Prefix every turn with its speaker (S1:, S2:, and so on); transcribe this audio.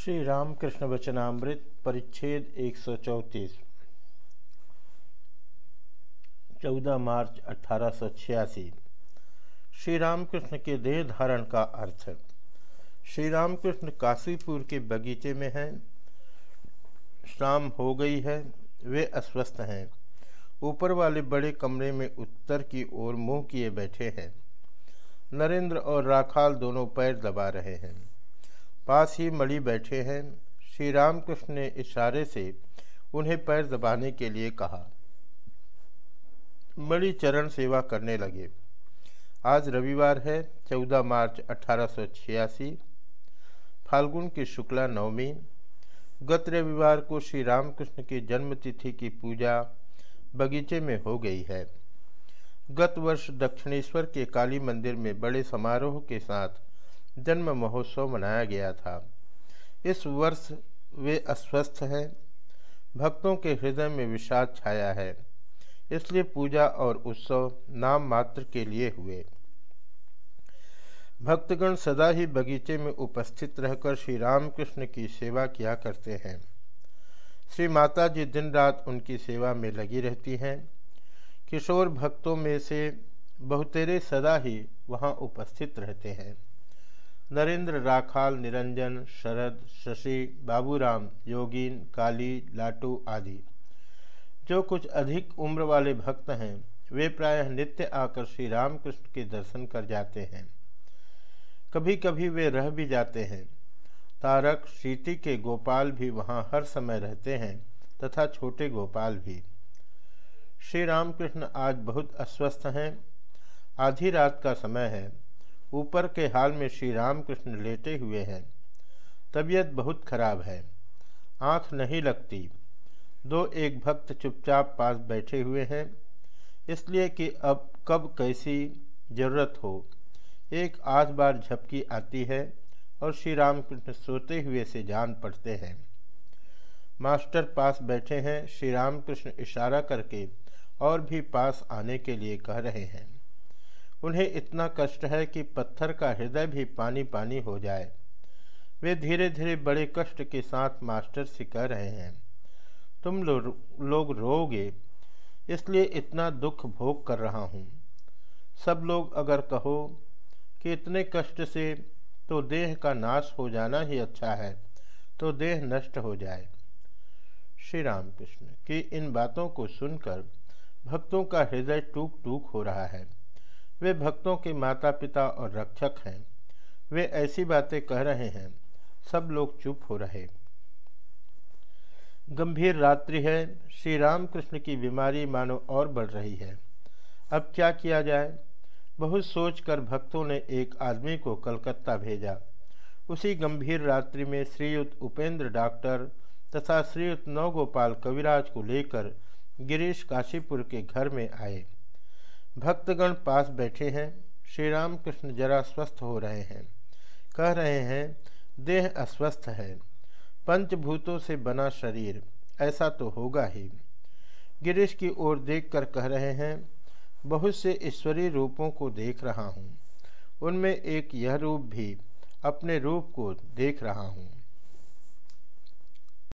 S1: श्री रामकृष्ण वचनामृत परिच्छेद एक सौ चौंतीस। चौदह मार्च अठारह सौ छियासी। श्री रामकृष्ण के देह धारण का अर्थ श्री रामकृष्ण काशीपुर के बगीचे में हैं। शाम हो गई है, वे अस्वस्थ हैं। ऊपर वाले बड़े कमरे में उत्तर की ओर मुँह किए बैठे हैं। नरेंद्र और राखाल दोनों पैर दबा रहे हैं। पास ही मणि बैठे हैं। श्री रामकृष्ण ने इशारे से उन्हें पैर दबाने के लिए कहा। मणि चरण सेवा करने लगे। आज रविवार है, चौदह मार्च अठारह सौ छियासी। फाल्गुन की शुक्ला नवमी। गत रविवार को श्री रामकृष्ण की जन्मतिथि की पूजा बगीचे में हो गई है। गत वर्ष दक्षिणेश्वर के काली मंदिर में बड़े समारोह के साथ जन्म महोत्सव मनाया गया था। इस वर्ष वे अस्वस्थ हैं। भक्तों के हृदय में विषाद छाया है। इसलिए पूजा और उत्सव नाम मात्र के लिए हुए। भक्तगण सदा ही बगीचे में उपस्थित रहकर श्री रामकृष्ण की सेवा किया करते हैं। श्री माता जी दिन रात उनकी सेवा में लगी रहती हैं। किशोर भक्तों में से बहुतेरे सदा ही वहाँ उपस्थित रहते हैं। नरेंद्र राखाल, निरंजन, शरद, शशि, बाबूराम, योगीन, काली, लाटू आदि। जो कुछ अधिक उम्र वाले भक्त हैं, वे प्रायः नित्य आकर श्री रामकृष्ण के दर्शन कर जाते हैं। कभी कभी वे रह भी जाते हैं। तारक शीति के गोपाल भी वहाँ हर समय रहते हैं, तथा छोटे गोपाल भी। श्री रामकृष्ण आज बहुत अस्वस्थ हैं। आधी रात का समय है। ऊपर के हाल में श्री रामकृष्ण लेटे हुए हैं। तबीयत बहुत खराब है। आँख नहीं लगती। दो एक भक्त चुपचाप पास बैठे हुए हैं। इसलिए कि अब कब कैसी ज़रूरत हो। एक आध बार झपकी आती है और श्री रामकृष्ण सोते हुए से जान पड़ते हैं। मास्टर पास बैठे हैं। श्री रामकृष्ण इशारा करके और भी पास आने के लिए कह रहे हैं। उन्हें इतना कष्ट है कि पत्थर का हृदय भी पानी पानी हो जाए। वे धीरे धीरे बड़े कष्ट के साथ मास्टर से कह रहे हैं तुम लो, लोग रोगे इसलिए इतना दुख भोग कर रहा हूँ। सब लोग अगर कहो कि इतने कष्ट से तो देह का नाश हो जाना ही अच्छा है तो देह नष्ट हो जाए। श्री राम कृष्ण की इन बातों को सुनकर भक्तों का हृदय टूक टूक हो रहा है। वे भक्तों के माता पिता और रक्षक हैं। वे ऐसी बातें कह रहे हैं। सब लोग चुप हो रहे। गंभीर रात्रि है। श्री रामकृष्ण की बीमारी मानो और बढ़ रही है। अब क्या किया जाए? बहुत सोचकर भक्तों ने एक आदमी को कलकत्ता भेजा। उसी गंभीर रात्रि में श्रीयुक्त उपेंद्र डॉक्टर तथा श्रीयुक्त नवगोपाल कविराज को लेकर गिरीश काशीपुर के घर में आए। भक्तगण पास बैठे हैं। श्री राम कृष्ण जरा स्वस्थ हो रहे हैं। कह रहे हैं, देह अस्वस्थ है। पंचभूतों से बना शरीर, ऐसा तो होगा ही। गिरीश की ओर देखकर कह रहे हैं, बहुत से ईश्वरीय रूपों को देख रहा हूँ। उनमें एक यह रूप भी अपने रूप को देख रहा हूँ।